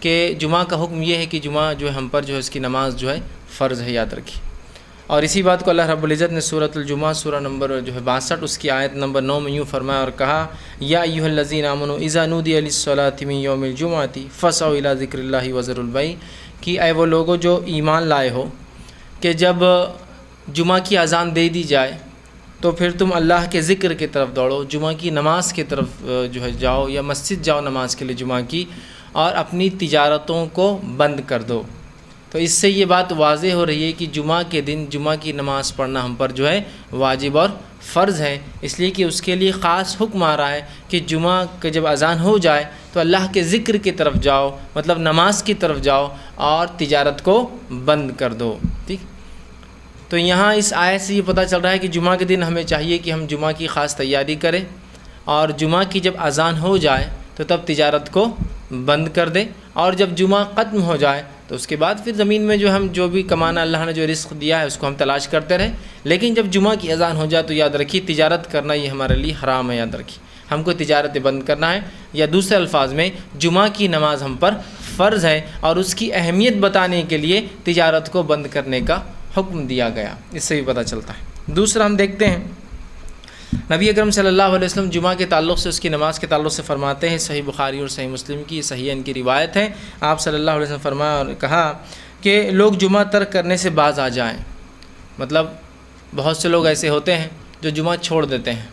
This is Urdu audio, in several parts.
کہ جمعہ کا حکم یہ ہے کہ جمعہ جو ہے ہم پر جو ہے اس کی نماز جو ہے فرض ہے، یاد رکھی اور اسی بات کو اللہ رب العزت نے صورت الجمعہ، سورہ نمبر جو ہے باسٹھ، اس کی آیت نمبر نو میں یوں فرمایا اور کہا، یا ایوہ الذین امن ایزا نودی علی الصلاۃ من یوم الجمعتی فصو الى ذکر اللہ وزر البئی کہ اے وہ لوگوں جو ایمان لائے ہو کہ جب جمعہ کی اذان دے دی جائے تو پھر تم اللہ کے ذکر کی طرف دوڑو، جمعہ کی نماز کی طرف جو ہے جاؤ یا مسجد جاؤ نماز کے لیے جمعہ کی۔ اور اپنی تجارتوں کو بند کر دو۔ تو اس سے یہ بات واضح ہو رہی ہے کہ جمعہ کے دن، جمعہ کی نماز پڑھنا ہم پر جو ہے واجب اور فرض ہے۔ اس لیے کہ اس کے لیے خاص حکم آ رہا ہے کہ جمعہ کے جب اذان ہو جائے تو اللہ کے ذکر کی طرف جاؤ مطلب نماز کی طرف جاؤ اور تجارت کو بند کر دو۔ ٹھیک؟ تو یہاں اس آیت سے یہ پتہ چل رہا ہے کہ جمعہ کے دن ہمیں چاہیے کہ ہم جمعہ کی خاص تیاری کریں اور جمعہ کی جب اذان ہو جائے تو تب تجارت کو بند کر دیں اور جب جمعہ ختم ہو جائے تو اس کے بعد پھر زمین میں جو ہم جو بھی کمانا اللہ نے جو رزق دیا ہے اس کو ہم تلاش کرتے رہیں۔ لیکن جب جمعہ کی اذان ہو جائے تو یاد رکھیے تجارت کرنا یہ ہمارے لیے حرام ہے، یاد رکھیے۔ ہم کو تجارت بند کرنا ہے۔ یا دوسرے الفاظ میں، جمعہ کی نماز ہم پر فرض ہے اور اس کی اہمیت بتانے کے لیے تجارت کو بند کرنے کا حکم دیا گیا۔ اس سے بھی پتہ چلتا ہے۔ دوسرا ہم دیکھتے ہیں۔ نبی اکرم صلی اللہ علیہ وسلم جمعہ کے تعلق سے اس کی نماز کے تعلق سے فرماتے ہیں، صحیح بخاری اور صحیح مسلم کی، صحیح ان کی روایت ہے آپ صلی اللہ علیہ وسلم فرمایا اور کہا کہ لوگ جمعہ ترک کرنے سے باز آ جائیں۔ مطلب بہت سے لوگ ایسے ہوتے ہیں جو جمعہ چھوڑ دیتے ہیں۔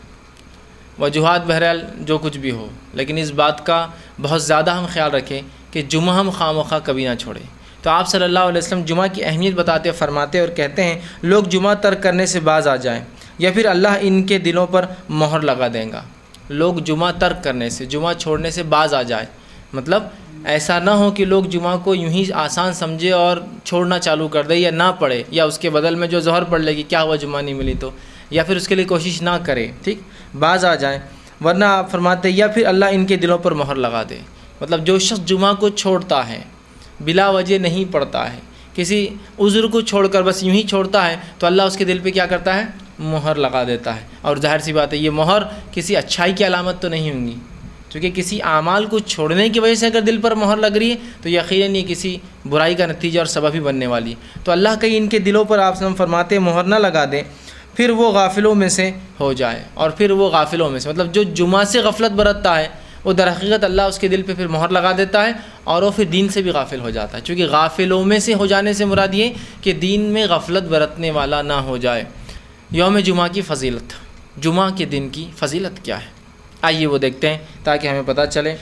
وجوہات بہرحال جو کچھ بھی ہو، لیکن اس بات کا بہت زیادہ ہم خیال رکھیں کہ جمعہ ہم خواہ مخواہ کبھی نہ چھوڑیں۔ تو آپ صلی اللہ علیہ وسلم جمعہ کی اہمیت بتاتے فرماتے اور کہتے ہیں، لوگ جمعہ ترک کرنے سے باز آ جائیں۔ یا پھر اللہ ان کے دلوں پر مہر لگا دیں گا۔ لوگ جمعہ ترک کرنے سے، جمعہ چھوڑنے سے باز آ جائے مطلب ایسا نہ ہو کہ لوگ جمعہ کو یوں ہی آسان سمجھے اور چھوڑنا چالو کر دے یا نہ پڑھے یا اس کے بدل میں جو ظہر پڑھ لے گی، کیا ہوا جمعہ نہیں ملی تو؟ یا پھر اس کے لیے کوشش نہ کرے، ٹھیک؟ باز آ جائیں۔ ورنہ آپ فرماتے، یا پھر اللہ ان کے دلوں پر مہر لگا دے۔ مطلب جو شخص جمعہ کو چھوڑتا ہے، بلا وجہ نہیں پڑھتا ہے، کسی عذر کو چھوڑ کر بس یوں ہی چھوڑتا ہے، تو اللہ اس کے دل پہ کیا کرتا ہے؟ مہر لگا دیتا ہے اور ظاہر سی بات ہے یہ مہر کسی اچھائی کی علامت تو نہیں ہوں گی چونکہ کسی اعمال کو چھوڑنے کی وجہ سے اگر دل پر مہر لگ رہی ہے تو یقیناً یہ کسی برائی کا نتیجہ اور سبب ہی بننے والی ہے۔ تو اللہ کہیں ان کے دلوں پر آپ فرماتے مہر نہ لگا دیں، پھر وہ غافلوں میں سے ہو جائے۔ اور پھر وہ غافلوں میں سے مطلب جو جمعہ سے غفلت برتتا ہے، وہ در حقیقت اللہ اس کے دل پہ پھر مہر لگا دیتا ہے اور وہ پھر دین سے بھی غافل ہو جاتا ہے۔ چونکہ غافلوں میں سے ہو جانے سے مراد یہ کہ دین میں غفلت برتنے والا نہ ہو جائے۔ یوم جمعہ کی فضیلت۔ جمعہ کے دن کی فضیلت کیا ہے؟ آئیے وہ دیکھتے ہیں تاکہ ہمیں پتہ چلے۔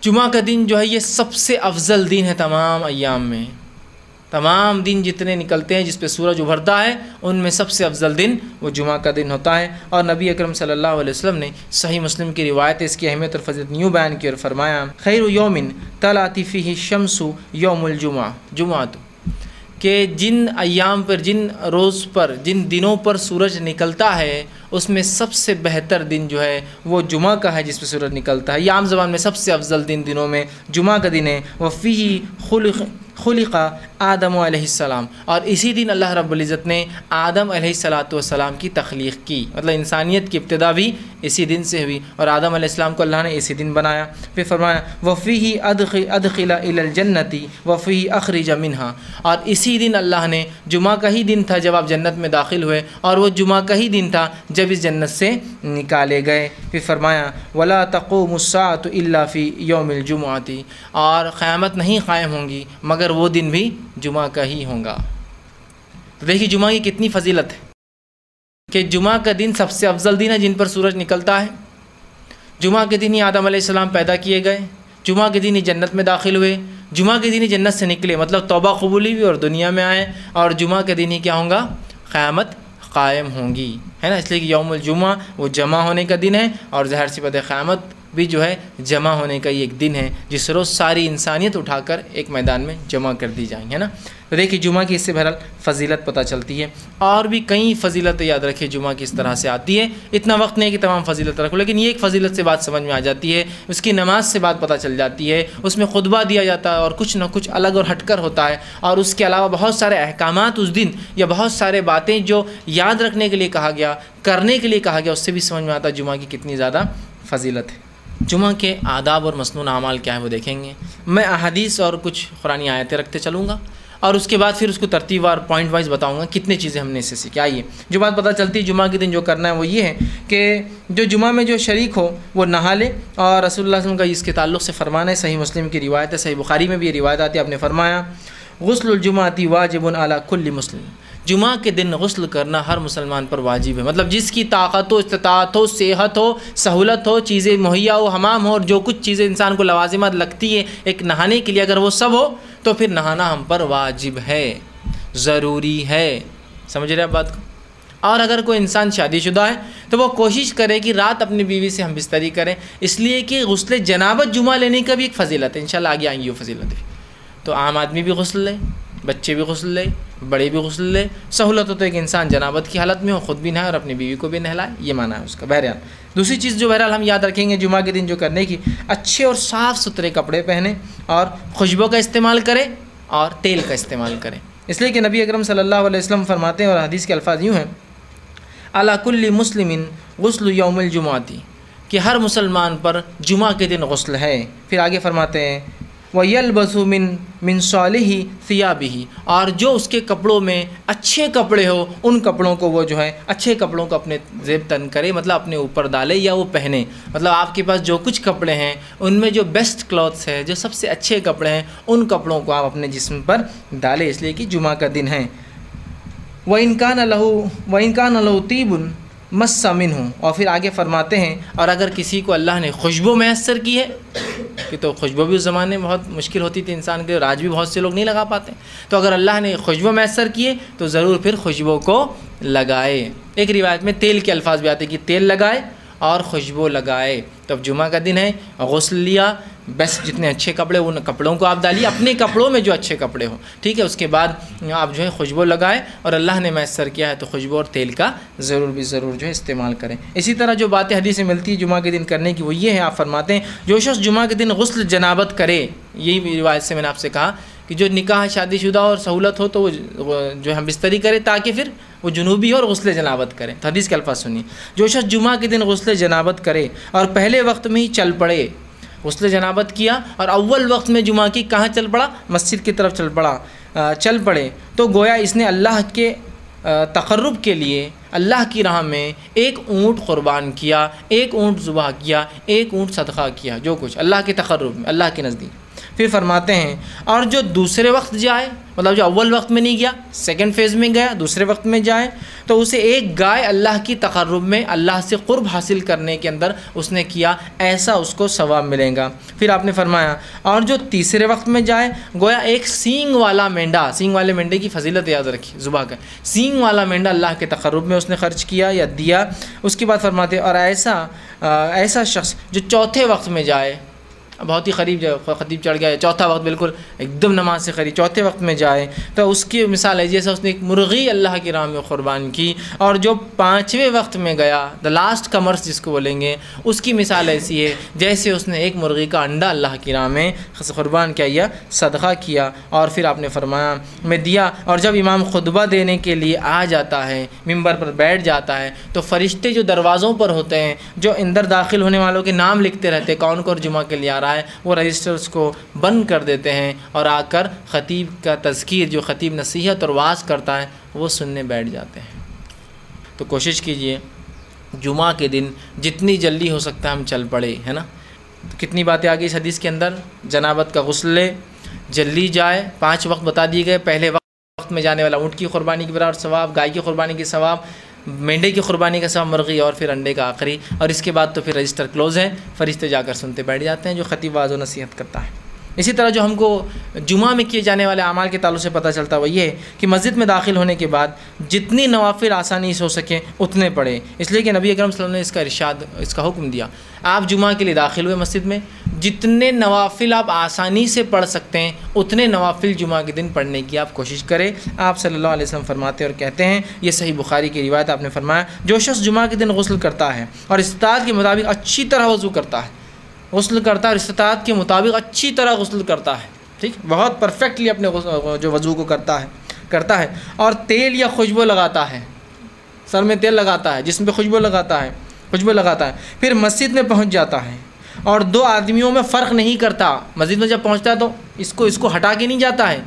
جمعہ کا دن جو ہے یہ سب سے افضل دن ہے تمام ایام میں۔ تمام دن جتنے نکلتے ہیں جس پہ سورج ابھرتا ہے، ان میں سب سے افضل دن وہ جمعہ کا دن ہوتا ہے۔ اور نبی اکرم صلی اللہ علیہ وسلم نے صحیح مسلم کی روایت اس کی اہمیت اور فضلت یوں بیان کی اور فرمایا، خیر یومن طلاطفی شمس یوم الجمعہ۔ جمعہ تو کہ جن ایام پر، جن روز پر، جن دنوں پر سورج نکلتا ہے، اس میں سب سے بہتر دن جو ہے وہ جمعہ کا ہے جس پہ سورج نکلتا ہے۔ یہ عام زبان میں سب سے افضل دن دنوں میں جمعہ کا دن ہے۔ وہ فی خلق خلقہ آدم علیہ السلام. اور اسی دن اللہ رب العزت نے آدم علیہ السلاۃ والسلام کی تخلیق کی. مطلب انسانیت کی ابتدا بھی اسی دن سے ہوئی اور آدم علیہ السلام کو اللہ نے اسی دن بنایا. پھر فرمایا وفی ہی ادخلا الجنتی وفی اخرج منہا اور اسی دن اللہ نے جمعہ کا ہی دن تھا جب آپ جنت میں داخل ہوئے اور وہ جمعہ کا ہی دن تھا جب اس جنت سے نکالے گئے. پھر فرمایا، ولا تقو مساط اللہ فی یوم الجمعتی اور قیامت نہیں قائم ہوں گی، مگر وہ دن بھی جمعہ کا ہی ہوں گا۔ تو دیکھیے جمعہ کی کتنی فضیلت ہے کہ جمعہ کا دن سب سے افضل دن ہے جن پر سورج نکلتا ہے۔ جمعہ کے دن ہی آدم علیہ السلام پیدا کیے گئے۔ جمعہ کے دن ہی جنت میں داخل ہوئے۔ جمعہ کے دن ہی جنت سے نکلے مطلب توبہ قبولی بھی اور دنیا میں آئے۔ اور جمعہ کے دن ہی کیا ہوں گا؟ قیامت قائم ہوں گی۔ ہے نا؟ اس لیے کہ یوم الجمعہ وہ جمع ہونے کا دن ہے اور ظاہر سی بات قیامت بھی جو ہے جمع ہونے کا یہ ایک دن ہے جس روز ساری انسانیت اٹھا کر ایک میدان میں جمع کر دی جائیں، ہے نا؟ تو دیکھیے جمعہ کی اس سے بہرحال فضیلت پتہ چلتی ہے۔ اور بھی کئی فضیلت یاد رکھے جمعہ کی اس طرح سے آتی ہے۔ اتنا وقت نہیں کہ تمام فضیلت رکھو، لیکن یہ ایک فضیلت سے بات سمجھ میں آ جاتی ہے۔ اس کی نماز سے بات پتہ چل جاتی ہے۔ اس میں خطبہ دیا جاتا ہے اور کچھ نہ کچھ الگ اور ہٹ کر ہوتا ہے۔ اور اس کے علاوہ بہت سارے احکامات اس دن یا بہت سارے باتیں جو یاد رکھنے کے لیے کہا گیا، کرنے کے لیے کہا گیا، اس سے بھی سمجھ میں آتا ہے جمعہ کی کتنی زیادہ فضیلت ہے۔ جمعہ کے آداب اور مصنون اعمال کیا ہے وہ دیکھیں گے۔ میں احادیث اور کچھ قرآن آیتیں رکھتے چلوں گا اور اس کے بعد پھر اس کو ترتیب وار پوائنٹ وائز بتاؤں گا کتنی چیزیں ہم نے اس سے سیکھی۔ آئیے، جو بات پتہ چلتی ہے جمعہ کے دن جو کرنا ہے وہ یہ ہے کہ جو جمعہ میں جو شریک ہو وہ نہا لے اور رسول اللہ علیہ وسلم کا اس کے تعلق سے فرمانا ہے۔ صحیح مسلم کی روایت ہے، صحیح بخاری میں بھی یہ روایت آتی ہے، آپ نے فرمایا، غسل الجمعتی واجب اعلیٰ کل مسلم۔ جمعہ کے دن غسل کرنا ہر مسلمان پر واجب ہے۔ مطلب جس کی طاقت ہو، استطاعت ہو، صحت ہو، سہولت ہو، چیزیں مہیا ہو، حمام ہو اور جو کچھ چیزیں انسان کو لوازمات لگتی ہے ایک نہانے کے لیے اگر وہ سب ہو تو پھر نہانا ہم پر واجب ہے، ضروری ہے۔ سمجھ رہے آپ بات کو؟ اور اگر کوئی انسان شادی شدہ ہے تو وہ کوشش کرے کہ رات اپنی بیوی سے ہم بستری کریں۔ اس لیے کہ غسل جنابت جمعہ لینے کا بھی ایک فضیلت ہے۔ انشاءاللہ آگے آئیں گی وہ فضیلت۔ بھی تو عام آدمی بھی غسل لے۔ بچے بھی غسل لے، بڑے بھی غسل لے۔ سہولت ہو تو ایک انسان جنابت کی حالت میں ہو، خود بھی نہائے اور اپنی بیوی کو بھی نہلائے، یہ مانا ہے اس کا۔ بہرحال، دوسری چیز جو بہرحال ہم یاد رکھیں گے جمعہ کے دن جو کرنے کی، اچھے اور صاف ستھرے کپڑے پہنے اور خوشبو کا استعمال کرے اور تیل کا استعمال کریں اس لیے کہ نبی اکرم صلی اللہ علیہ وسلم فرماتے ہیں اور حدیث کے الفاظ یوں ہیں اللہ کل مسلم غسل یوم الجمعاتی کہ ہر مسلمان پر جمعہ کے دن غسل ہے۔ پھر آگے فرماتے ہیں وہ من من صالحی ثیابی اور جو اس کے کپڑوں میں اچھے کپڑے ہو، ان کپڑوں کو وہ جو ہے، اچھے کپڑوں کو اپنے زیب تن کرے مطلب اپنے اوپر ڈالے یا وہ پہنے۔ مطلب آپ کے پاس جو کچھ کپڑے ہیں، ان میں جو بیسٹ کلوتھس ہے، جو سب سے اچھے کپڑے ہیں، ان کپڑوں کو آپ اپنے جسم پر ڈالے اس لیے کہ جمعہ کا دن ہے۔ وہ انکان لہو و انکان لہو تیبن مسمن ہوں اور پھر آگے فرماتے ہیں، اور اگر کسی کو اللہ نے خوشبو میسر کی ہے کہ تو خوشبو بھی اس زمانے میں بہت مشکل ہوتی تھی انسان کے آج بھی بہت سے لوگ نہیں لگا پاتے۔ تو اگر اللہ نے خوشبو میسر کیے تو ضرور پھر خوشبو کو لگائے۔ ایک روایت میں تیل کے الفاظ بھی آتے کہ تیل لگائے اور خوشبو لگائے۔ تو اب جمعہ کا دن ہے، غسل لیا، بس جتنے اچھے کپڑے، ان کپڑوں کو آپ ڈالیے۔ اپنے کپڑوں میں جو اچھے کپڑے ہوں، ٹھیک ہے؟ اس کے بعد آپ جو ہے خوشبو لگائے اور اللہ نے میسر کیا ہے تو خوشبو اور تیل کا ضرور بھی ضرور جو ہے استعمال کریں۔ اسی طرح جو باتیں حدیث سے ملتی ہے جمعہ کے دن کرنے کی، وہ یہ ہے آپ فرماتے ہیں، جو شخص جمعہ کے دن غسل جنابت کرے، یہی روایت سے میں نے آپ سے کہا کہ جو نکاح شادی شدہ اور سہولت ہو تو وہ جو ہے ہم بستری کرے تاکہ پھر وہ جنوبی اور غسل جنابت کریں۔ حدیث کے الفاظ سنیے۔ جو شخص جمعہ کے دن غسل جنابت کرے اور پہلے وقت میں ہی چل پڑے، غسل جنابت کیا اور اول وقت میں جمعہ کی کہاں چل پڑا؟ مسجد کی طرف چل پڑا۔ چل پڑے۔ تو گویا اس نے اللہ کے تقرب کے لیے اللہ کی راہ میں ایک اونٹ قربان کیا، ایک اونٹ ذبح کیا، ایک اونٹ صدقہ کیا، جو کچھ اللہ کے تقرب میں، اللہ کے نزدیک۔ پھر فرماتے ہیں، اور جو دوسرے وقت جائے مطلب جو اول وقت میں نہیں گیا سیکنڈ فیز میں گیا، دوسرے وقت میں جائے، تو اسے ایک گائے اللہ کی تقرب میں اللہ سے قرب حاصل کرنے کے اندر اس نے کیا، ایسا اس کو ثواب ملے گا۔ پھر آپ نے فرمایا، اور جو تیسرے وقت میں جائے، گویا ایک سینگ والا مینڈا، سینگ والے مینڈے کی فضیلت یاد رکھی زبا کا۔ سینگ والا مینڈا اللہ کے تقرب میں اس نے خرچ کیا یا دیا۔ اس کے بعد فرماتے، اور ایسا ایسا شخص جو چوتھے وقت میں جائے بہت ہی قریب جو خطیب چڑھ گیا چوتھا وقت بالکل ایک دم نماز سے قریب، چوتھے وقت میں جائے تو اس کی مثال ہے، جیسے اس نے ایک مرغی اللہ کی راہ میں قربان کی اور جو پانچویں وقت میں گیا دا لاسٹ کمرس جس کو بولیں گے، اس کی مثال ایسی ہے، جیسے اس نے ایک مرغی کا انڈا اللہ کی راہ میں قربان کیا یا صدقہ کیا اور پھر آپ نے فرمایا، میں دیا۔ اور جب امام خطبہ دینے کے لیے آ جاتا ہے، ممبر پر بیٹھ جاتا ہے، تو فرشتے جو دروازوں پر ہوتے ہیں، جو اندر داخل ہونے والوں کے نام لکھتے رہتے، کون کون جمعہ کے لیے آ رہا رہا وہ رجسٹرز کو بند کر دیتے ہیں اور آ کر خطیب کا تذکیر، جو خطیب نصیحت اور واز کرتا ہے، وہ سننے بیٹھ جاتے ہیں۔ تو کوشش کیجیے، جمعہ کے دن جتنی جلدی ہو سکتا ہے ہم چل پڑے، ہے نا؟ کتنی باتیں آ گئی اس حدیث کے اندر؟ جنابت کا غسل لے جلدی جائے، پانچ وقت بتا دیے گئے۔ پہلے وقت میں جانے والا اونٹ کی قربانی کی برابر ثواب، گائے کی قربانی کی ثواب مینڈے کی قربانی کا سوا مرغی اور پھر انڈے کا آخری، اور اس کے بعد تو پھر رجسٹر کلوز ہے فرشتے جا کر سنتے بیٹھ جاتے ہیں، جو خطیب واض و نصیحت کرتا ہے۔ اسی طرح جو ہم کو جمعہ میں کیے جانے والے اعمال کے تعلق سے پتہ چلتا وہ یہ ہے کہ مسجد میں داخل ہونے کے بعد جتنی نوافل آسانی سے ہو سکیں اتنے پڑھیں۔ اس لیے کہ نبی اکرم صلی اللہ علیہ وسلم نے اس کا ارشاد، اس کا حکم دیا۔ آپ جمعہ کے لیے داخل ہوئے مسجد میں، جتنے نوافل آپ آسانی سے پڑھ سکتے ہیں، اتنے نوافل جمعہ کے دن پڑھنے کی آپ کوشش کریں۔ آپ صلی اللہ علیہ وسلم فرماتے اور کہتے ہیں، یہ صحیح بخاری کی روایت آپ نے فرمایا، جو شخص جمعہ کے دن غسل کرتا ہے اور استاد کے مطابق اچھی طرح وضو کرتا ہے، غسل کرتا ہے اور استطاعت کے مطابق اچھی طرح غسل کرتا ہے، ٹھیک؟ بہت پرفیکٹلی اپنے جو وضو کو کرتا ہے کرتا ہے، اور تیل یا خوشبو لگاتا ہے، سر میں تیل لگاتا ہے، جسم پہ خوشبو لگاتا ہے۔ خوشبو لگاتا ہے۔ پھر مسجد میں پہنچ جاتا ہے۔ اور دو آدمیوں میں فرق نہیں کرتا۔ مسجد میں جب پہنچتا ہے تو اس کو اس کو ہٹا کے نہیں جاتا ہے۔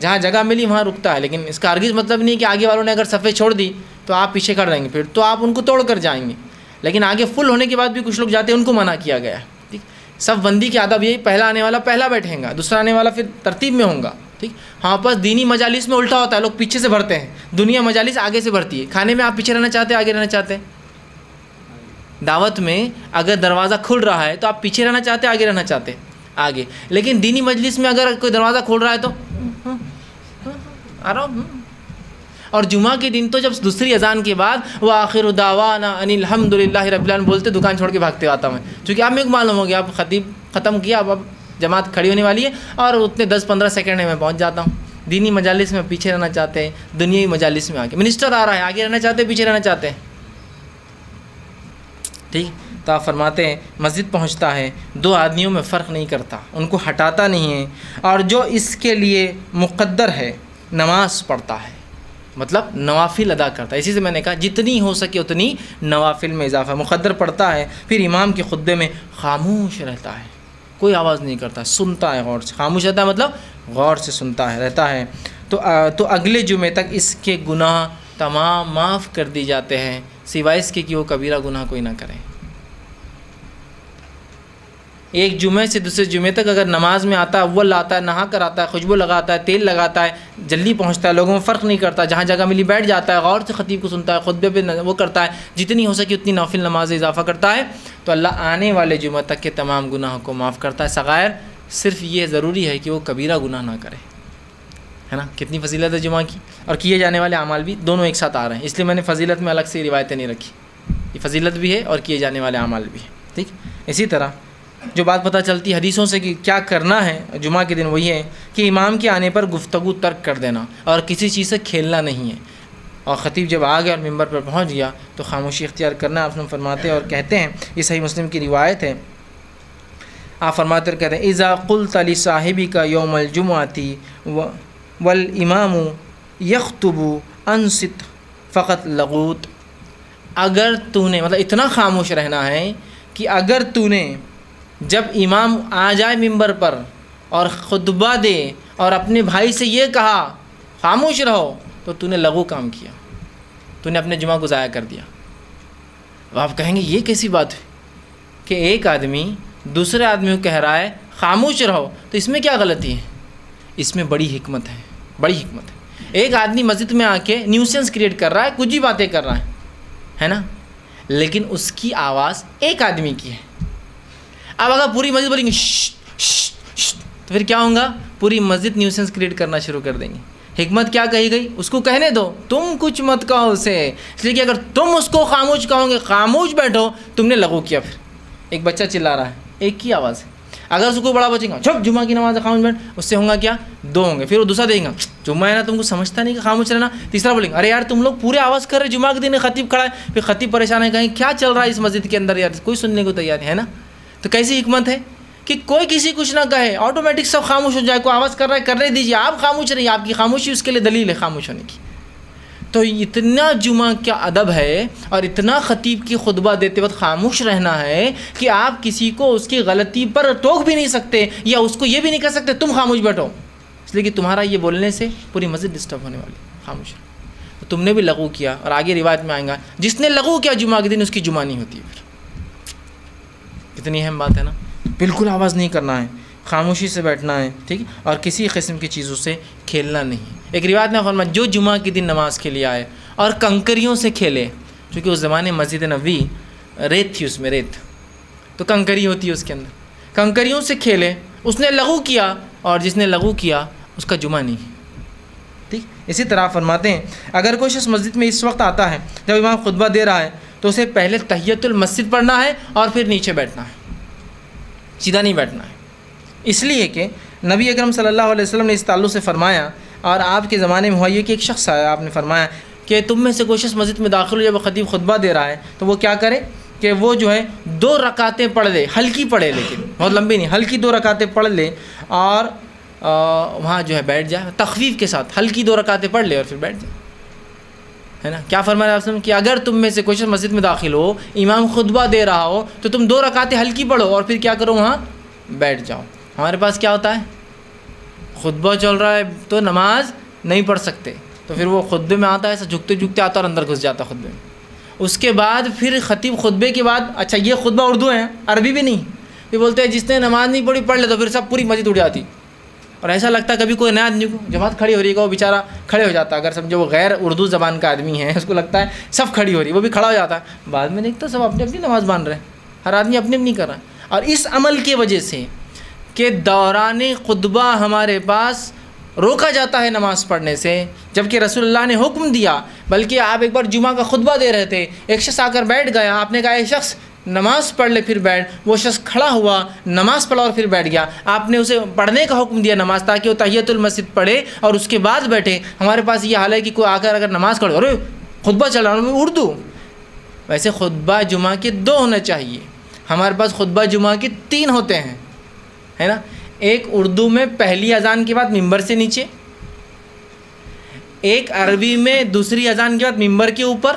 جہاں جگہ ملی وہاں رکتا ہے۔ لیکن اس کا ارگز مطلب نہیں کہ آگے والوں نے اگر صفحے چھوڑ دی تو آپ پیچھے کر دیں گے۔ پھر تو آپ ان کو توڑ کر جائیں گے۔ لیکن آگے فل ہونے کے بعد بھی کچھ لوگ جاتے ہیں، ان کو منع کیا گیا ہے۔ ٹھیک۔ سب بندی کی آداب یہی، پہلا آنے والا پہلا بیٹھیں گا، دوسرا آنے والا پھر ترتیب میں ہوں گا۔ ٹھیک۔ ہاں بس دینی مجالس میں الٹا ہوتا ہے، لوگ پیچھے سے بھرتے ہیں۔ دنیا مجالس آگے سے بھرتی ہے۔ کھانے میں آپ پیچھے رہنا چاہتے ہیں، آگے رہنا چاہتے ہیں۔ دعوت میں اگر دروازہ کھل رہا ہے تو آپ پیچھے رہنا چاہتے آگے رہنا چاہتے آگے۔ لیکن دینی مجلس میں اگر کوئی دروازہ کھول رہا ہے تو آ رہا ہوں اور جمعہ کے دن تو جب دوسری اذان کے بعد وہ آخر داوانا ان الحمد للہ رب اللہ بولتے، دکان چھوڑ کے بھاگتے آتا ہوں چونکہ آپ میرے کو معلوم ہو گیا آپ خطیب ختم کیا، اب اب جماعت کھڑی ہونے والی ہے اور اتنے دس پندرہ سیکنڈ میں میں پہنچ جاتا ہوں۔ دینی مجالس میں پیچھے رہنا چاہتے ہیں دنیائی مجالس میں آگے۔ منسٹر آ رہا ہے، آگے رہنا چاہتے ہیں، پیچھے رہنا چاہتے ہیں۔ ٹھیک؟ تو آپ فرماتے ہیں، مسجد پہنچتا ہے، دو آدمیوں میں فرق نہیں کرتا، ان کو ہٹاتا نہیں ہے، اور جو اس کے لیے مقدر ہے، نماز پڑھتا ہے۔ مطلب نوافل ادا کرتا ہے۔ اسی سے میں نے کہا، جتنی ہو سکے اتنی نوافل میں اضافہ مقدر پڑھتا ہے، پھر امام کے خطبے میں خاموش رہتا ہے۔ کوئی آواز نہیں کرتا، سنتا ہے غور سے۔ خاموش رہتا ہے مطلب غور سے سنتا ہے، رہتا ہے۔ تو تو اگلے جمعے تک اس کے گناہ تمام معاف کر دی جاتے ہیں۔ سوائے اس کے کہ وہ کبیرہ گناہ کوئی نہ کریں ایک جمعے سے دوسرے جمعے تک اگر نماز میں آتا ہے، اول آتا ہے، نہا کر آتا ہے، خوشبو لگاتا ہے، تیل لگاتا ہے، جلدی پہنچتا ہے، لوگوں میں فرق نہیں کرتا، جہاں جگہ ملی بیٹھ جاتا ہے، غور سے خطیب کو سنتا ہے، خطبے پہ وہ کرتا ہے، جتنی ہو سکے اتنی نافل نماز اضافہ کرتا ہے۔ تو اللہ آنے والے جمعہ تک کے تمام گناہوں کو معاف کرتا ہے۔ سغائر صرف یہ ضروری ہے کہ وہ کبیرہ گناہ نہ کرے۔ ہے نا؟ کتنی فضیلت ہے جمعہ کی؟ اور کیے جانے والے اعمال بھی دونوں ایک ساتھ آ رہے ہیں۔ اس لیے میں نے فضیلت میں الگ سے روایتیں نہیں رکھی۔ یہ فضیلت بھی ہے اور کیے جانے والے اعمال بھی ہے ٹھیک؟ اسی طرح جو بات پتہ چلتی حدیثوں سے کہ کیا کرنا ہے، جمعہ کے دن وہی ہے کہ امام کے آنے پر گفتگو ترک کر دینا اور کسی چیز سے کھیلنا نہیں ہے۔ اور خطیب جب آ گیا اور ممبر پر پہنچ گیا تو خاموشی اختیار کرنا آپ فرماتے اور کہتے ہیں، یہ صحیح مسلم کی روایت ہے۔ آپ فرماتے اور کہتے ہیں ایزا قل تلی صاحبی کا یوم الجمعاتی ول امام یختبو انست فقط لغوت۔ اگر تو نے مطلب اتنا خاموش رہنا ہے کہ اگر تو نے جب امام آ جائے ممبر پر اور خطبہ دے اور اپنے بھائی سے یہ کہا، خاموش رہو، تو تو نے لغو کام کیا۔ تو نے اپنے جمعہ کو ضائع کر دیا۔ اب آپ کہیں گے، یہ کیسی بات ہے کہ ایک آدمی دوسرے آدمی کو کہہ رہا ہے، خاموش رہو، تو اس میں کیا غلطی ہے؟ اس میں بڑی حکمت ہے۔ بڑی حکمت ہے۔ ایک آدمی مسجد میں آ کے نیوسنس کریٹ کر رہا ہے، کچھ ہی باتیں کر رہا ہے ہے نا؟ لیکن اس کی آواز ایک آدمی کی ہے۔ اب اگر پوری مسجد بولیں گے تو پھر کیا ہوگا پوری مسجد نیوسنس کریٹ کرنا شروع کر دیں گے۔ حکمت کیا کہی گئی؟ اس کو کہنے دو۔ تم کچھ مت کہو اسے۔ اس لیے کہ اگر تم اس کو خاموش کہو گے، خاموش بیٹھو، تم نے لغو کیا پھر۔ ایک بچہ چلا رہا ہے، ایک ہی آواز ہے۔ اگر اس کو بڑا بچے گا چھپ جمعہ کی نماز خاموش بیٹھ اس سے ہوں گا کیا دو ہوں گے پھر وہ دوسرا دیں گا جمعہ ہے نا تم کو سمجھتا نہیں کہ خاموش رہنا تیسرا بولیں گے ارے یار تم لوگ پورے آواز کر رہے جمعہ کے دن خطیب کھڑا ہے پھر خطیب پریشان ہے کہیں کیا چل رہا ہے اس مسجد کے اندر یار کوئی سننے کو تیار ہے نا تو کیسی حکمت ہے کہ کوئی کسی کچھ نہ کہے آٹومیٹک سب خاموش ہو جائے کوئی آواز کر رہا ہے کرنے دیجیے آپ خاموش رہیے آپ کی خاموشی اس کے لیے دلیل ہے خاموش ہونے کی تو اتنا جمعہ کیا ادب ہے اور اتنا خطیب کی خطبہ دیتے وقت خاموش رہنا ہے کہ آپ کسی کو اس کی غلطی پر ٹوک بھی نہیں سکتے یا اس کو یہ بھی نہیں کہہ سکتے تم خاموش بیٹھو۔ اس لیے کہ تمہارا یہ بولنے سے پوری مسجد ڈسٹرب ہونے والی خاموش تو تم نے بھی لغو کیا اور آگے روایت میں آئیں گا، جس نے لغو کیا جمعہ کے دن، اس کی جمعہ نہیں ہوتی۔ پھر کتنی اہم بات ہے نا۔ بالکل آواز نہیں کرنا ہے۔ خاموشی سے بیٹھنا ہے، ٹھیک؟ اور کسی قسم کی چیزوں سے کھیلنا نہیں ایک روایت میں فرما جو جمعہ کے دن نماز کے لیے آئے اور کنکریوں سے کھیلے، چونکہ اس زمانے مسجد نبوی ریت تھی اس میں، ریت۔ تو کنکری ہوتی ہے اس کے اندر۔ کنکریوں سے کھیلے، اس نے لغو کیا اور جس نے لغو کیا، اس کا جمعہ نہیں۔ ٹھیک؟ اسی طرح فرماتے ہیں، اگر کوئی شخص مسجد میں اس وقت آتا ہے، جب امام خطبہ دے رہا ہے، تو اسے پہلے تحیت المسجد پڑھنا ہے اور پھر نیچے بیٹھنا ہے۔ سیدھا نہیں بیٹھنا ہے۔ اس لیے کہ نبی اکرم صلی اللہ علیہ وسلم نے اس تعلق سے فرمایا اور آپ کے زمانے میں ہوا یہ کہ ایک شخص آیا، آپ نے فرمایا کہ تم میں سے کوشش مسجد میں داخل ہو جب خطیب خطبہ دے رہا ہے، تو وہ کیا کرے کہ وہ جو ہے دو رکعتیں پڑھ لے، ہلکی پڑھے لیکن، بہت لمبی نہیں، ہلکی دو رکعتیں پڑھ لے اور وہاں جو ہے بیٹھ جائے تخفیف کے ساتھ ہلکی دو رکعتیں پڑھ لے اور پھر بیٹھ جائے ہے نا؟ کیا فرمایا آپ کہ اگر تم میں سے کوئی شخص مسجد میں داخل ہو، امام خطبہ دے رہا ہو، تو تم دو رکعتیں ہلکی پڑھو اور پھر کیا کرو وہاں؟ بیٹھ جاؤ۔ ہمارے پاس کیا ہوتا ہے؟ خطبہ چل رہا ہے تو نماز نہیں پڑھ سکتے۔ تو پھر وہ خطبے میں آتا ہے، ایسا جھکتے جھکتے آتا اور اندر گھس جاتا خطبے میں۔ اس کے بعد پھر خطیب خطبے کے بعد اچھا یہ خطبہ اردو ہے، عربی بھی نہیں۔ یہ بولتے ہیں، جس نے نماز نہیں پڑھی، پڑھ لے تو پھر سب پوری مسجد اٹھ جاتی۔ اور ایسا لگتا ہے کبھی کوئی نیا آدمی کو جماعت کھڑی ہو رہی ہے وہ بیچارہ کھڑے ہو جاتا ہے۔ اگر سمجھو وہ غیر اردو زبان کا آدمی ہے، اس کو لگتا ہے سب کھڑی ہو رہی ہے وہ بھی کھڑا ہو جاتا ہے۔ بعد میں دیکھتا سب اپنی اپنی نماز مان رہے ہیں۔ ہر آدمی اپنی اپنی کر رہا ہے۔ اور اس عمل کی وجہ سے کہ دوران خطبہ ہمارے پاس روکا جاتا ہے نماز پڑھنے سے جبکہ رسول اللہ نے حکم دیا، بلکہ آپ ایک بار جمعہ کا خطبہ دے رہے تھے، ایک شخص آ کر بیٹھ گیا، آپ نے کہا ایک شخص نماز پڑھ لے پھر بیٹھ، وہ شخص کھڑا ہوا نماز پڑھا اور پھر بیٹھ گیا۔ آپ نے اسے پڑھنے کا حکم دیا نماز تاکہ وہ تحیت المسد پڑھے اور اس کے بعد بیٹھے۔ ہمارے پاس یہ حال ہے کہ کوئی آ کر اگر نماز پڑھے ارے، خطبہ چل رہا اردو۔ ویسے خطبہ جمعہ کے دو ہونا چاہیے۔ ہمارے پاس خطبہ جمعہ کے تین ہوتے ہیں۔ ہے نا؟ ایک اردو میں پہلی اذان کے بعد ممبر سے نیچے، ایک عربی میں دوسری اذان کے بعد ممبر کے اوپر،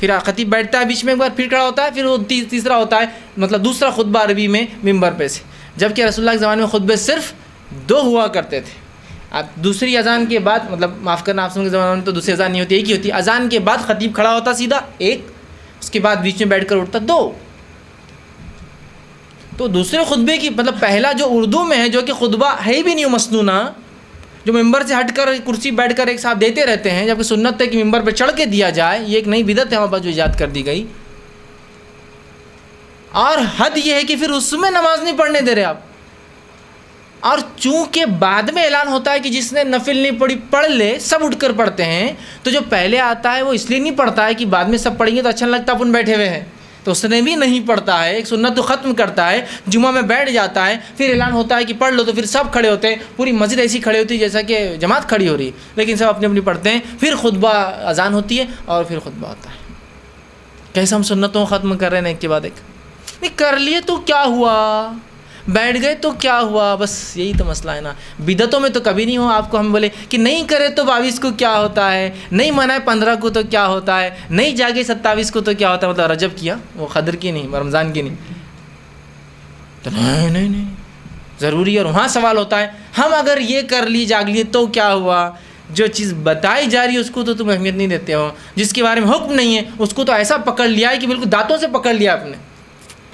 پھر خطیب بیٹھتا ہے بیچ میں ایک بار، پھر کھڑا ہوتا ہے، پھر وہ تیسرا ہوتا ہے مطلب دوسرا خطبہ عربی میں ممبر پہ سے۔ جبکہ رسول اللہ کے زمانے میں خطبے صرف دو ہوا کرتے تھے۔ اب دوسری اذان کے بعد مطلب معاف کرنا، آپ کے زمانے میں تو دوسری اذان نہیں ہوتی، ایک ہی ہوتی۔ اذان کے بعد خطیب کھڑا ہوتا سیدھا، ایک، اس کے بعد بیچ میں بیٹھ کر اٹھتا دو۔ تو دوسرے خطبے کی مطلب پہلا جو اردو میں ہے، جو کہ خطبہ ہے ہی بھی نہیں مصنوعہ جو ممبر سے ہٹ کر کرسی بیٹھ کر ایک ساتھ دیتے رہتے ہیں، جبکہ سنت ہے کہ ممبر پہ چڑھ کے دیا جائے، یہ ایک نئی بدت ہے ہمارے پاس جو ایجاد کر دی گئی۔ اور حد یہ ہے کہ پھر اس میں نماز نہیں پڑھنے دے رہے آپ۔ اور چونکہ بعد میں اعلان ہوتا ہے کہ جس نے نفل نہیں پڑھی، پڑھ لے، سب اٹھ کر پڑھتے ہیں، تو جو پہلے آتا ہے وہ اس لیے نہیں پڑھتا ہے کہ بعد میں سب پڑھیں گے تو اچھا لگتا، اپن بیٹھے ہوئے ہیں۔ تو اس نے بھی نہیں پڑھتا ہے، ایک سنت تو ختم کرتا ہے، جمعہ میں بیٹھ جاتا ہے، پھر اعلان ہوتا ہے کہ پڑھ لو تو پھر سب کھڑے ہوتے ہیں۔ پوری مسجد ایسی کھڑی ہوتی ہے جیسا کہ جماعت کھڑی ہو رہی ہے۔ لیکن سب اپنی اپنی پڑھتے ہیں، پھر خطبہ اذان ہوتی ہے اور پھر خطبہ ہوتا ہے۔ کیسے ہم سنتوں ختم کر رہے ہیں ایک کے بعد ایک؟ نہیں، کر لیے تو کیا ہوا؟ بیٹھ گئے تو کیا ہوا؟ بس یہی تو مسئلہ ہے نا۔ بدتوں میں تو کبھی نہیں ہو آپ کو ہم بولے کہ نہیں کرے تو باویس کو کیا ہوتا ہے؟ نہیں منائے پندرہ کو تو کیا ہوتا ہے؟ نہیں جاگے ستاویس کو تو کیا ہوتا ہے؟ مطلب رجب کیا؟ وہ قدر کی نہیں، رمضان کی نہیں۔ تو نہیں نہیں نہیں۔ ضروری اور وہاں سوال ہوتا ہے۔ ہم اگر یہ کر لی، جاگ لیے تو کیا ہوا؟ جو چیز بتائی جا رہی ہے اس کو تو تم اہمیت نہیں دیتے ہو۔ جس کے بارے میں حکم نہیں ہے، اس کو تو ایسا پکڑ لیا ہے کہ بالکل دانتوں سے پکڑ لیا آپ نے۔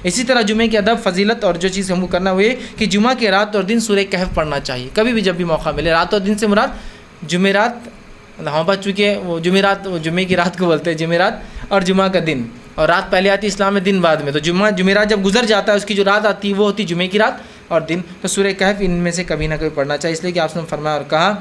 اسی طرح جمعے کی ادب، فضیلت اور جو چیز ہم کو کرنا ہوئے کہ جمعہ کے رات اور دن سورہ کہف پڑھنا چاہیے۔ کبھی بھی جب بھی موقع ملے، رات اور دن سے مراد جمعرات ہم ہاں بات چونکہ وہ جمعرات وہ جمعے کی رات کو بولتے ہیں جمعرات اور جمعہ کا دن۔ اور رات پہلے آتی اسلام میں دن بعد میں۔ تو جمعہ جمعرات جب گزر جاتا ہے، اس کی جو رات آتی ہے، وہ ہوتی جمعے کی رات اور دن۔ تو سورہ کہف ان میں سے کبھی نہ کبھی پڑھنا چاہیے، اس لیے کہ آپ نے فرمایا اور کہا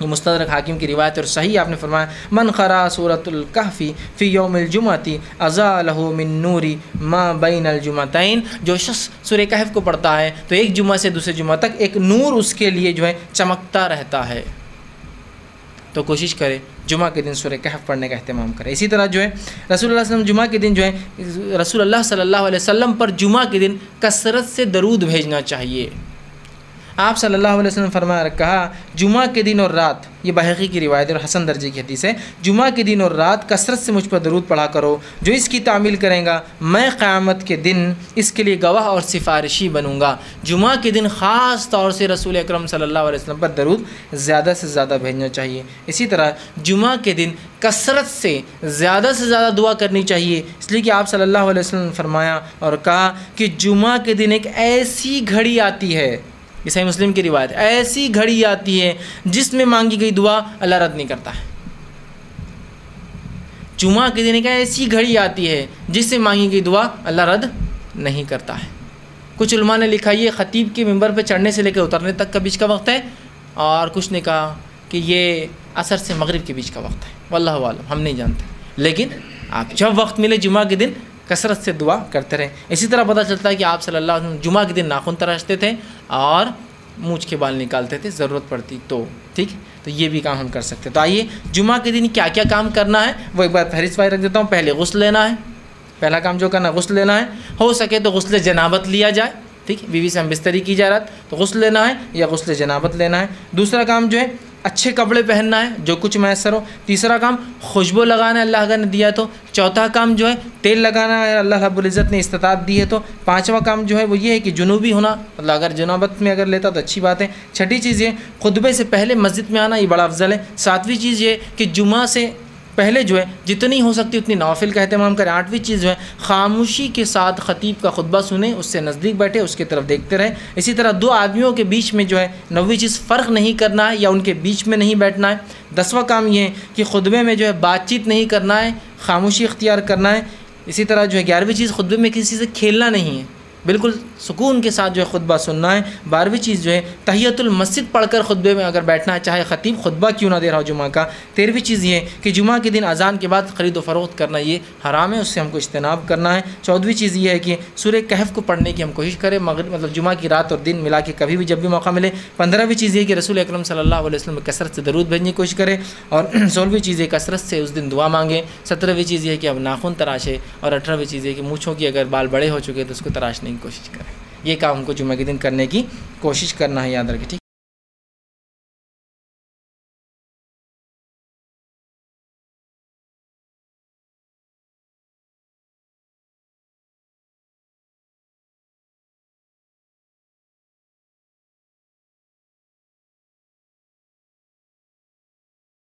یہ مستدرک حاکم کی روایت اور صحیح آپ نے فرمایا، من خرا صورت القحفی فی یوم الجمعتی ازا لہو من نوری ما بین الجمعتین. جو شخص سورہ کہف کو پڑھتا ہے، تو ایک جمعہ سے دوسرے جمعہ تک ایک نور اس کے لیے جو ہے چمکتا رہتا ہے۔ تو کوشش کرے جمعہ کے دن سورہ کہف پڑھنے کا اہتمام کرے۔ اسی طرح جو ہے، رسول اللہ علیہ وسلم جمعہ کے دن جو ہے، رسول اللہ صلی اللہ علیہ وسلم پر جمعہ کے دن کثرت سے درود بھیجنا چاہیے۔ آپ صلی اللہ علیہ وسلم فرمایا کہا، جمعہ کے دن اور رات، یہ بحقی کی روایت اور حسن درجے کی حدیث ہے، جمعہ کے دن اور رات کثرت سے مجھ پر درود پڑھا کرو، جو اس کی تعمیل کریں گا، میں قیامت کے دن اس کے لیے گواہ اور سفارشی بنوں گا۔ جمعہ کے دن خاص طور سے رسول اکرم صلی اللہ علیہ وسلم پر درود زیادہ سے زیادہ بھیجنا چاہیے۔ اسی طرح جمعہ کے دن کثرت سے زیادہ سے زیادہ دعا کرنی چاہیے۔ اس لیے کہ آپ صلی اللہ علیہ وسلم نے فرمایا اور کہا کہ جمعہ کے دن ایک ایسی گھڑی آتی ہے صحیح مسلم کی روایت ایسی گھڑی آتی ہے جس میں مانگی گئی دعا اللہ رد نہیں کرتا ہے۔ جمعہ کے دن ایک ایسی گھڑی آتی ہے جس سے مانگی گئی دعا اللہ رد نہیں کرتا ہے۔ کچھ علماء نے لکھا، یہ خطیب کے ممبر پہ چڑھنے سے لے کے اترنے تک کا بیچ کا وقت ہے۔ اور کچھ نے کہا کہ یہ اثر سے مغرب کے بیچ کا وقت ہے۔ واللہ عالم ہم نہیں جانتے۔ لیکن آپ جب وقت ملے جمعہ کے دن کثرت سے دعا کرتے رہیں۔ اسی طرح پتہ چلتا ہے کہ آپ صلی اللہ علیہ وسلم جمعہ کے دن ناخن تراشتے تھے اور مونچھ کے بال نکالتے تھے، ضرورت پڑتی تو، ٹھیک؟ تو یہ بھی کام ہم کر سکتے۔ تو آئیے جمعہ کے دن کیا کیا کام کرنا ہے؟ وہ ایک بار فہرست بھائی رکھ دیتا ہوں۔ پہلے غسل لینا ہے۔ پہلا کام جو کرنا ہے، غسل لینا ہے۔ ہو سکے تو غسل جنابت لیا جائے، ٹھیک؟ بیوی سے ہم بستری کی جا رہا تو غسل لینا ہے یا غسل جنابت لینا ہے۔ دوسرا کام جو ہے اچھے کپڑے پہننا ہے، جو کچھ میسر ہو۔ تیسرا کام، خوشبو لگانا ہے، اللہ اگر نے دیا تو۔ چوتھا کام جو ہے، تیل لگانا ہے، اللہ رب العزت نے استطاعت دی ہے تو۔ پانچواں کام جو ہے، وہ یہ ہے کہ جنوبی ہونا۔ اللہ اگر جنابت میں اگر لیتا تو اچھی بات ہے۔ چھٹی چیز یہ، خطبے سے پہلے مسجد میں آنا، یہ بڑا افضل ہے۔ ساتویں چیز یہ کہ جمعہ سے پہلے جو ہے، جتنی ہو سکتی اتنی نوافل کا اہتمام کریں۔ آٹھویں چیز جو ہے، خاموشی کے ساتھ خطیب کا خطبہ سنیں، اس سے نزدیک بیٹھے، اس کی طرف دیکھتے رہیں۔ اسی طرح دو آدمیوں کے بیچ میں جو ہے، نویں چیز فرق نہیں کرنا ہے یا ان کے بیچ میں نہیں بیٹھنا ہے۔ دسواں کام یہ ہے کہ خطبے میں جو ہے، بات چیت نہیں کرنا ہے، خاموشی اختیار کرنا ہے۔ اسی طرح جو ہے، گیارہویں چیز خطبے میں کسی سے کھیلنا نہیں ہے۔ بالکل سکون کے ساتھ جو ہے خطبہ سننا ہے۔ بارہویں چیز جو ہے، تحیت المسد پڑھ کر خطبے میں اگر بیٹھنا ہے چاہے، خطیب خطبہ کیوں نہ دے رہا ہو جمعہ کا؟ تیرہویں چیز یہ ہے کہ جمعہ کے دن اذان کے بعد خرید و فروخت کرنا یہ حرام ہے، اس سے ہم کو اجتناب کرنا ہے۔ چودھویں چیز یہ ہے کہ سورہ کہف کو پڑھنے کی ہم کوشش کریں، مغرب مطلب جمعہ کی رات اور دن ملا کے کبھی بھی جب بھی موقع ملے۔ پندرہویں چیز یہ کہ رسول اکرم صلی اللہ علیہ وسلم کثرت سے درود بھیجنے کی کوشش کریں۔ اور سولہویں چیز یہ کثرت سے اس دن دعا مانگیں۔ سترہویں چیز یہ کہ اب ناخن تراشے اور اٹھارہویں چیز یہ کہ مونچھوں کی اگر بال بڑے ہو چکے تو اس کو تراشنے کی کوشش کریں۔ یہ کام ہم کو جمعہ کے دن کرنے کی کوشش کرنا ہے، یاد رکھیں، ٹھیک